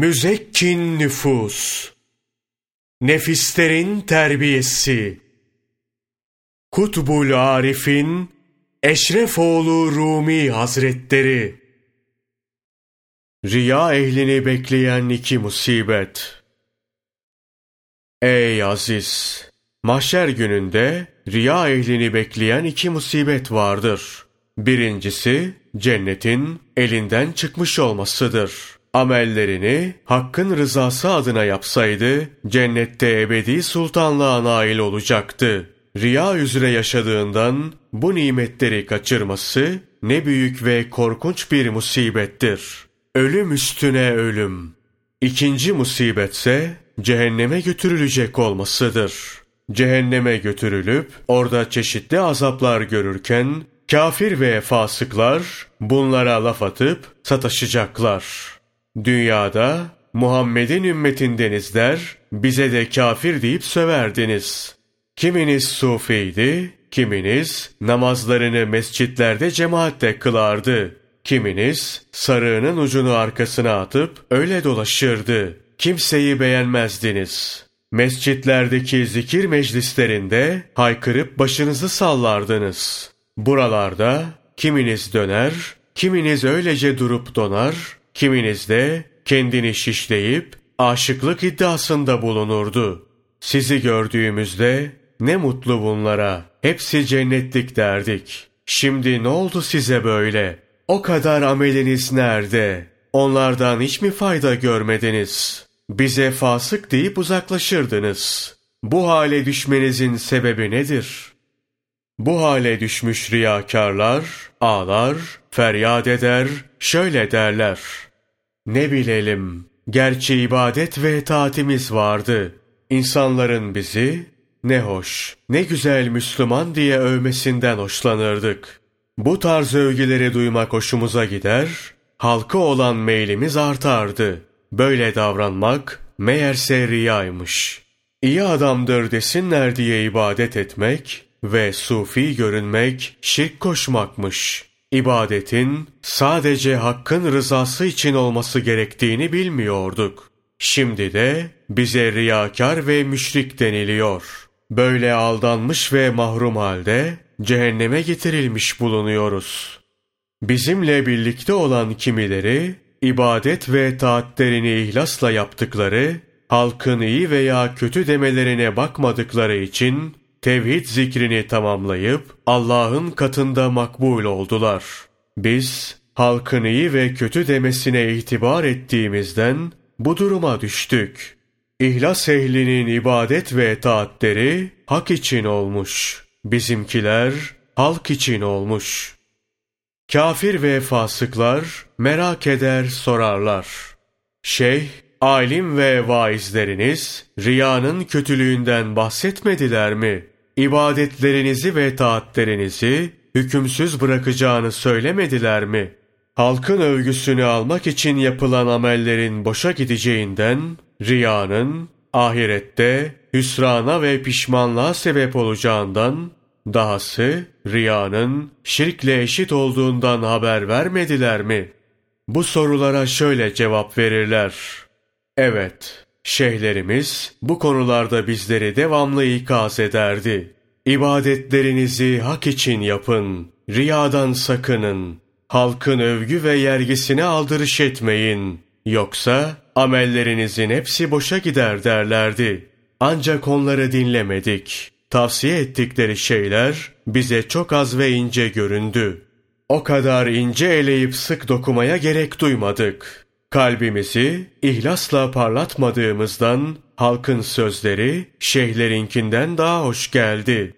Müzekkin nüfus, nefislerin terbiyesi, Kutbul Arif'in Eşrefoğlu Rumi Hazretleri, Riya ehlini bekleyen iki musibet. Ey aziz! Mahşer gününde riya ehlini bekleyen iki musibet vardır. Birincisi, cennetin elinden çıkmış olmasıdır. Amellerini Hakk'ın rızası adına yapsaydı, cennette ebedi sultanlığa nail olacaktı. Riya üzere yaşadığından bu nimetleri kaçırması ne büyük ve korkunç bir musibettir. Ölüm üstüne ölüm. İkinci musibetse cehenneme götürülecek olmasıdır. Cehenneme götürülüp orada çeşitli azaplar görürken kafir ve fasıklar bunlara laf atıp sataşacaklar. Dünyada Muhammed'in ümmetindenizler bize de kafir deyip söverdiniz. Kiminiz sufiydi, kiminiz namazlarını mescitlerde cemaatte kılardı. Kiminiz sarığının ucunu arkasına atıp öyle dolaşırdı. Kimseyi beğenmezdiniz. Mescitlerdeki zikir meclislerinde haykırıp başınızı sallardınız. Buralarda kiminiz döner, kiminiz öylece durup donar, kiminiz de kendini şişleyip aşıklık iddiasında bulunurdu. Sizi gördüğümüzde ne mutlu bunlara, hepsi cennetlik derdik. Şimdi ne oldu size böyle? O kadar ameliniz nerede? Onlardan hiç mi fayda görmediniz? Bize fasık deyip uzaklaşırdınız. Bu hale düşmenizin sebebi nedir? Bu hale düşmüş riyakarlar, ağlar, feryat eder, şöyle derler. Ne bilelim, gerçi ibadet ve taatimiz vardı. İnsanların bizi, ne hoş, ne güzel Müslüman diye övmesinden hoşlanırdık. Bu tarz övgüleri duymak hoşumuza gider, halka olan meylimiz artardı. Böyle davranmak meğerse riyaymış. İyi adamdır desinler diye ibadet etmek ve sufi görünmek şirk koşmakmış. İbadetin sadece hakkın rızası için olması gerektiğini bilmiyorduk. Şimdi de bize riyakar ve müşrik deniliyor. Böyle aldanmış ve mahrum halde cehenneme getirilmiş bulunuyoruz. Bizimle birlikte olan kimileri ibadet ve taatlerini ihlasla yaptıkları, halkın iyi veya kötü demelerine bakmadıkları için tevhid zikrini tamamlayıp Allah'ın katında makbul oldular. Biz halkın iyi ve kötü demesine itibar ettiğimizden bu duruma düştük. İhlas ehlinin ibadet ve taatleri hak için olmuş. Bizimkiler halk için olmuş. Kafir ve fasıklar merak eder sorarlar. Şeyh, alim ve vaizleriniz riyanın kötülüğünden bahsetmediler mi? İbadetlerinizi ve taatlerinizi hükümsüz bırakacağını söylemediler mi? Halkın övgüsünü almak için yapılan amellerin boşa gideceğinden, riyanın ahirette hüsrana ve pişmanlığa sebep olacağından, dahası riyanın şirkle eşit olduğundan haber vermediler mi? Bu sorulara şöyle cevap verirler. Evet, şeyhlerimiz bu konularda bizleri devamlı ikaz ederdi. İbadetlerinizi hak için yapın, riyadan sakının, halkın övgü ve yergisine aldırış etmeyin. Yoksa amellerinizin hepsi boşa gider derlerdi. Ancak onları dinlemedik. Tavsiye ettikleri şeyler bize çok az ve ince göründü. O kadar ince eleyip sık dokumaya gerek duymadık. Kalbimizi ihlasla parlatmadığımızdan halkın sözleri şeyhlerinkinden daha hoş geldi.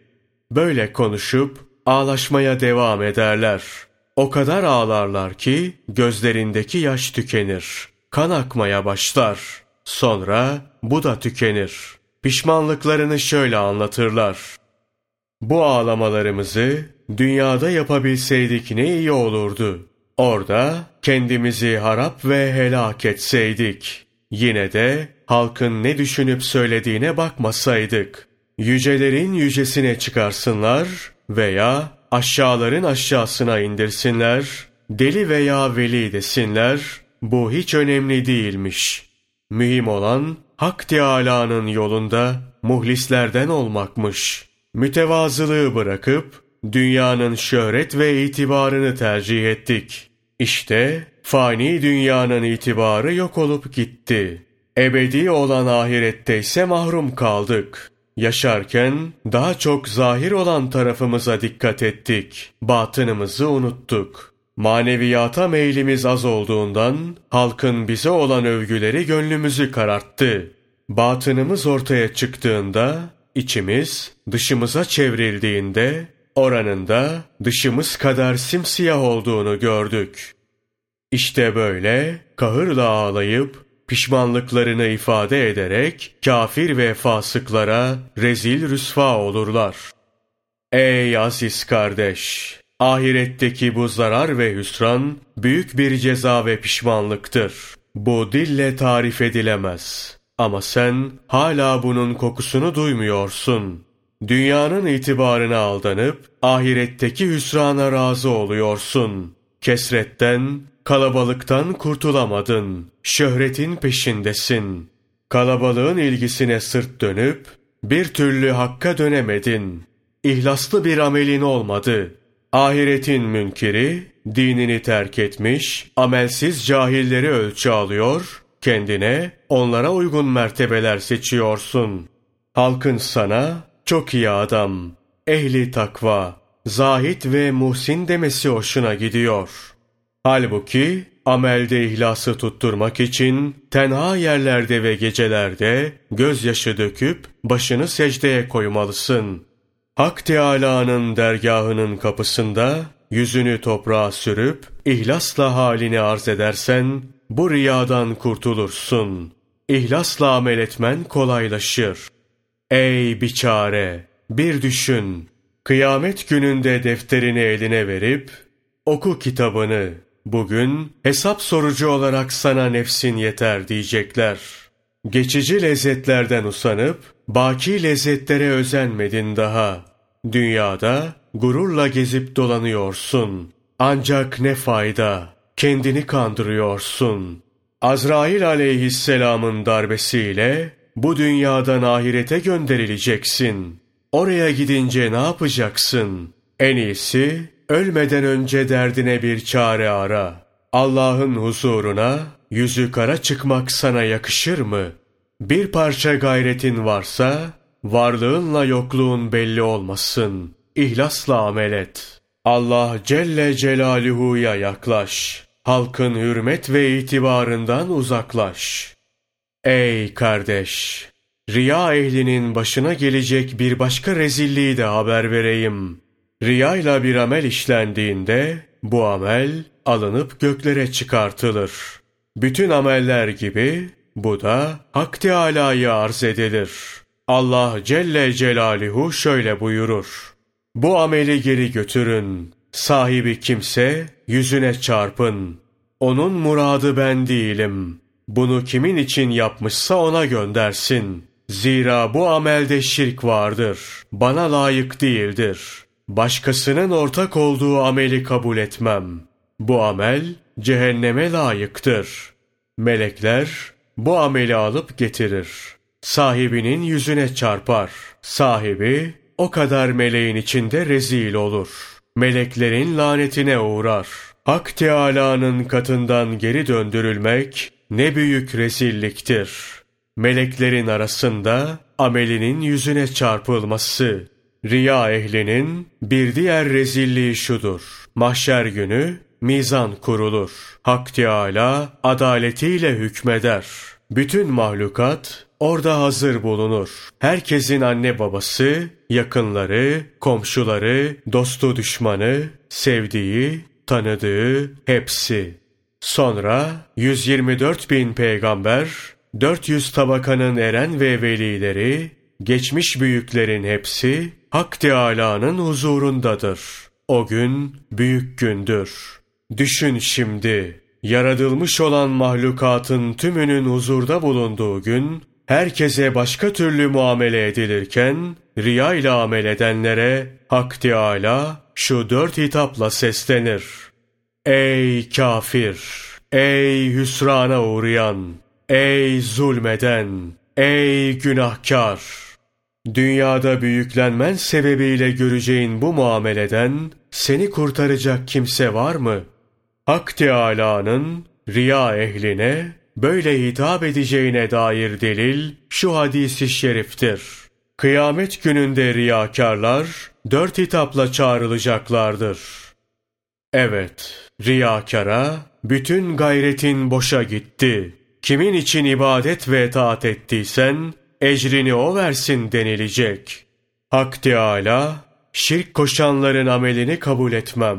Böyle konuşup ağlaşmaya devam ederler. O kadar ağlarlar ki gözlerindeki yaş tükenir. Kan akmaya başlar. Sonra bu da tükenir. Pişmanlıklarını şöyle anlatırlar. Bu ağlamalarımızı dünyada yapabilseydik ne iyi olurdu. Orada kendimizi harap ve helak etseydik. Yine de halkın ne düşünüp söylediğine bakmasaydık. Yücelerin yücesine çıkarsınlar veya aşağıların aşağısına indirsinler, deli veya veli desinler, bu hiç önemli değilmiş. Mühim olan Hak Teâlâ'nın yolunda muhlislerden olmakmış. Mütevazılığı bırakıp dünyanın şöhret ve itibarını tercih ettik. İşte fani dünyanın itibarı yok olup gitti. Ebedi olan ahirette ise mahrum kaldık. Yaşarken daha çok zahir olan tarafımıza dikkat ettik. Batınımızı unuttuk. Maneviyata meylimiz az olduğundan halkın bize olan övgüleri gönlümüzü kararttı. Batınımız ortaya çıktığında içimiz dışımıza çevrildiğinde oranında dışımız kadar simsiyah olduğunu gördük. İşte böyle kahırla ağlayıp pişmanlıklarını ifade ederek kafir ve fasıklara rezil rüsva olurlar. Ey aziz kardeş! Ahiretteki bu zarar ve hüsran büyük bir ceza ve pişmanlıktır. Bu dille tarif edilemez. Ama sen hala bunun kokusunu duymuyorsun. Dünyanın itibarına aldanıp ahiretteki hüsrana razı oluyorsun. Kesretten, kalabalıktan kurtulamadın. Şöhretin peşindesin. Kalabalığın ilgisine sırt dönüp bir türlü hakka dönemedin. İhlaslı bir amelin olmadı. Ahiretin münkiri dinini terk etmiş, amelsiz cahilleri ölçü alıyor, kendine onlara uygun mertebeler seçiyorsun. Halkın sana çok iyi adam, ehli takva, zahit ve muhsin demesi hoşuna gidiyor. Halbuki amelde ihlası tutturmak için tenha yerlerde ve gecelerde gözyaşı döküp başını secdeye koymalısın. Hak Teâlâ'nın dergahının kapısında yüzünü toprağa sürüp ihlasla halini arz edersen bu riyadan kurtulursun. İhlasla amel etmen kolaylaşır. Ey biçare! Bir düşün. Kıyamet gününde defterini eline verip, oku kitabını. Bugün hesap sorucu olarak sana nefsin yeter diyecekler. Geçici lezzetlerden usanıp, baki lezzetlere özenmedin daha. Dünyada gururla gezip dolanıyorsun. Ancak ne fayda, kendini kandırıyorsun. Azrail aleyhisselamın darbesiyle bu dünyadan ahirete gönderileceksin. Oraya gidince ne yapacaksın? En iyisi ölmeden önce derdine bir çare ara. Allah'ın huzuruna yüzü kara çıkmak sana yakışır mı? Bir parça gayretin varsa varlığınla yokluğun belli olmasın. İhlasla amel et. Allah Celle Celaluhu'ya yaklaş. Halkın hürmet ve itibarından uzaklaş. Ey kardeş! Riya ehlinin başına gelecek bir başka rezilliği de haber vereyim. Riya ile bir amel işlendiğinde bu amel alınıp göklere çıkartılır. Bütün ameller gibi bu da Hak Teâlâ'ya arz edilir. Allah Celle Celaluhu şöyle buyurur. Bu ameli geri götürün. Sahibi kimse yüzüne çarpın. Onun muradı ben değilim. Bunu kimin için yapmışsa ona göndersin. Zira bu amelde şirk vardır. Bana layık değildir. Başkasının ortak olduğu ameli kabul etmem. Bu amel cehenneme layıktır. Melekler bu ameli alıp getirir. Sahibinin yüzüne çarpar. Sahibi o kadar meleğin içinde rezil olur. Meleklerin lanetine uğrar. Hak Teâlâ'nın katından geri döndürülmek ne büyük rezilliktir. Meleklerin arasında amelinin yüzüne çarpılması. Riya ehlinin bir diğer rezilliği şudur. Mahşer günü mizan kurulur. Hak Teâlâ adaletiyle hükmeder. Bütün mahlukat orada hazır bulunur. Herkesin anne babası, yakınları, komşuları, dostu düşmanı, sevdiği, tanıdığı hepsi. Sonra 124 bin peygamber, 400 tabakanın eren ve velileri, geçmiş büyüklerin hepsi Hak Teâlâ'nın huzurundadır. O gün büyük gündür. Düşün şimdi, yaratılmış olan mahlukatın tümünün huzurda bulunduğu gün, herkese başka türlü muamele edilirken, riya ile amel edenlere Hak Teâlâ şu dört hitapla seslenir. Ey kafir! Ey hüsrana uğrayan! Ey zulmeden, ey günahkar! Dünyada büyüklenmen sebebiyle göreceğin bu muameleden seni kurtaracak kimse var mı? Hak Teâlâ'nın riya ehline böyle hitap edeceğine dair delil şu hadisi şeriftir. Kıyamet gününde riyakarlar dört hitapla çağrılacaklardır. Evet, riyakara bütün gayretin boşa gitti. Kimin için ibadet ve taat ettiysen, ecrini o versin denilecek. Hak Teâlâ, şirk koşanların amelini kabul etmem.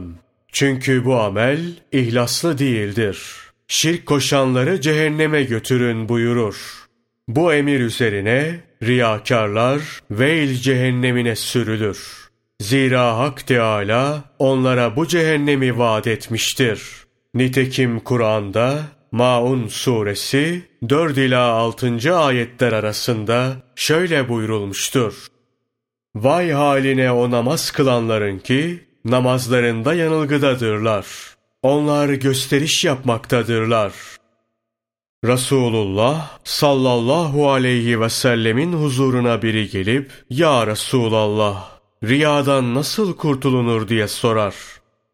Çünkü bu amel ihlaslı değildir. Şirk koşanları cehenneme götürün buyurur. Bu emir üzerine riyakarlar veil cehennemine sürülür. Zira Hak Teâlâ onlara bu cehennemi vaat etmiştir. Nitekim Kur'an'da Maun suresi 4 ila 6. ayetler arasında şöyle buyurulmuştur. Vay haline o namaz kılanların ki namazlarında yanılgıdadırlar. Onlar gösteriş yapmaktadırlar. Resulullah sallallahu aleyhi ve sellemin huzuruna biri gelip Ya Resulallah riyadan nasıl kurtulunur diye sorar.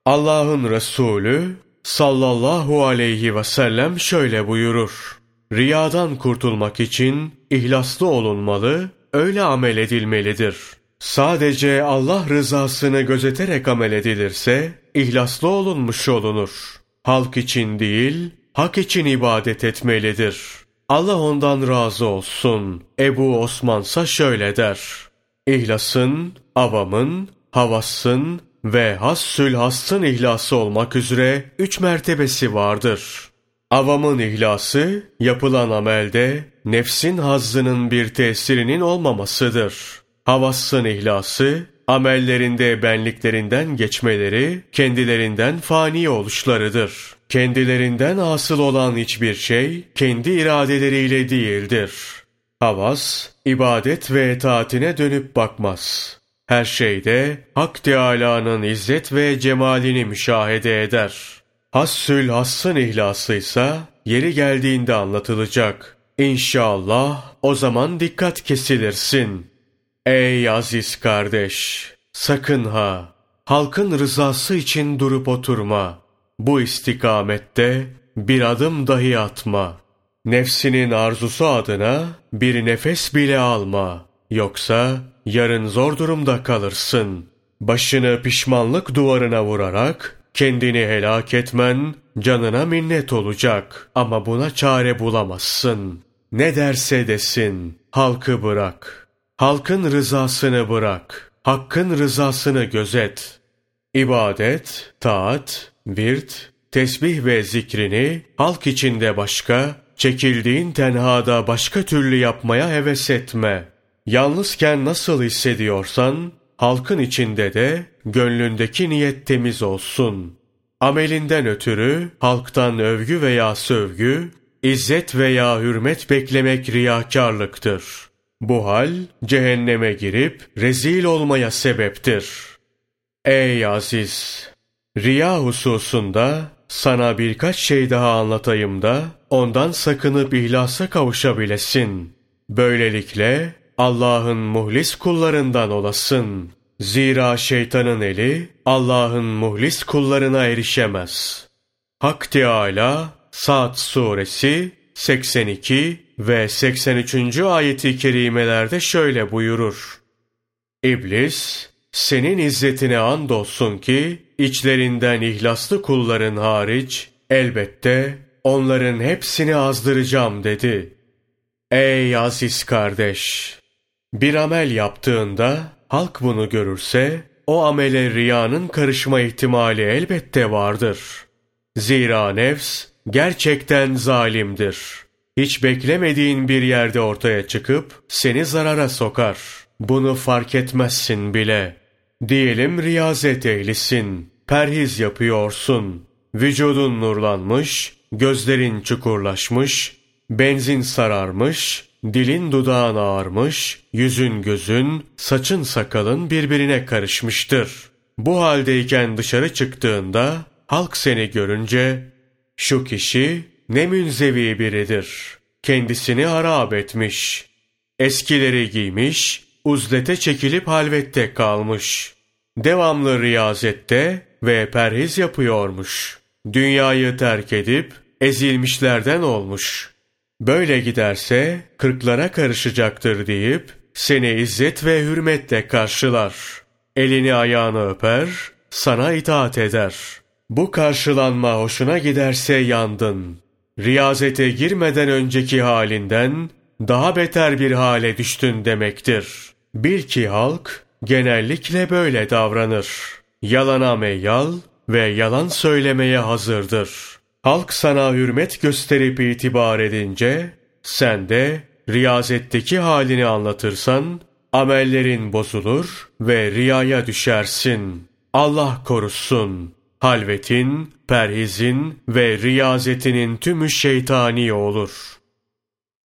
Allah'ın Resulü sallallahu aleyhi ve sellem şöyle buyurur. Riyadan kurtulmak için ihlaslı olunmalı, öyle amel edilmelidir. Sadece Allah rızasını gözeterek amel edilirse, ihlaslı olunmuş olunur. Halk için değil, hak için ibadet etmelidir. Allah ondan razı olsun. Ebu Osmansa şöyle der. İhlasın, avamın, havasın, ve hassül hassın ihlası olmak üzere üç mertebesi vardır. Avamın ihlası, yapılan amelde nefsin hazzının bir tesirinin olmamasıdır. Havassın ihlası, amellerinde benliklerinden geçmeleri, kendilerinden fani oluşlarıdır. Kendilerinden asıl olan hiçbir şey, kendi iradeleriyle değildir. Havas, ibadet ve etaatine dönüp bakmaz. Her şeyde Hak Teâlâ'nın izzet ve cemalini müşahede eder. Hassül hassın ihlasıysa yeri geldiğinde anlatılacak. İnşallah o zaman dikkat kesilirsin. Ey aziz kardeş! Sakın ha! Halkın rızası için durup oturma. Bu istikamette bir adım dahi atma. Nefsinin arzusu adına bir nefes bile alma. Yoksa yarın zor durumda kalırsın. Başını pişmanlık duvarına vurarak kendini helak etmen canına minnet olacak ama buna çare bulamazsın. Ne derse desin halkı bırak. Halkın rızasını bırak. Hakkın rızasını gözet. İbadet, taat, virt, tesbih ve zikrini halk içinde başka, çekildiğin tenhada başka türlü yapmaya heves etme.'' Yalnızken nasıl hissediyorsan, halkın içinde de gönlündeki niyet temiz olsun. Amelinden ötürü halktan övgü veya sövgü, izzet veya hürmet beklemek riyakarlıktır. Bu hal cehenneme girip rezil olmaya sebeptir. Ey aziz! Riya hususunda sana birkaç şey daha anlatayım da ondan sakınıp ihlasa kavuşabilesin. Böylelikle Allah'ın muhlis kullarından olasın. Zira şeytanın eli Allah'ın muhlis kullarına erişemez. Hak Teâlâ Sa'd suresi 82 ve 83. ayeti kerimelerde şöyle buyurur. İblis, senin izzetine andolsun ki, içlerinden ihlaslı kulların hariç, elbette onların hepsini azdıracağım dedi. Ey aziz kardeş! Bir amel yaptığında halk bunu görürse o amele riyanın karışma ihtimali elbette vardır. Zira nefs gerçekten zalimdir. Hiç beklemediğin bir yerde ortaya çıkıp seni zarara sokar. Bunu fark etmezsin bile. Diyelim riyazet ehlisin, perhiz yapıyorsun. Vücudun nurlanmış, gözlerin çukurlaşmış, benzin sararmış, Dilin dudağın ağarmış, yüzün gözün, saçın sakalın birbirine karışmıştır. Bu haldeyken dışarı çıktığında halk seni görünce şu kişi ne münzevi biridir. kendisini harap etmiş. Eskileri giymiş, uzlete çekilip halvette kalmış. Devamlı riyazette ve perhiz yapıyormuş. Dünyayı terk edip ezilmişlerden olmuş. Böyle giderse kırklara karışacaktır deyip seni izzet ve hürmetle karşılar. Elini ayağını öper, sana itaat eder. Bu karşılanma hoşuna giderse yandın. Riyazete girmeden önceki halinden daha beter bir hale düştün demektir. Bil ki halk genellikle böyle davranır. Yalana meyal ve yalan söylemeye hazırdır. Halk sana hürmet gösterip itibar edince, sen de riyazetteki halini anlatırsan, amellerin bozulur ve riyaya düşersin. Allah korusun. Halvetin, perhizin ve riyazetinin tümü şeytani olur.''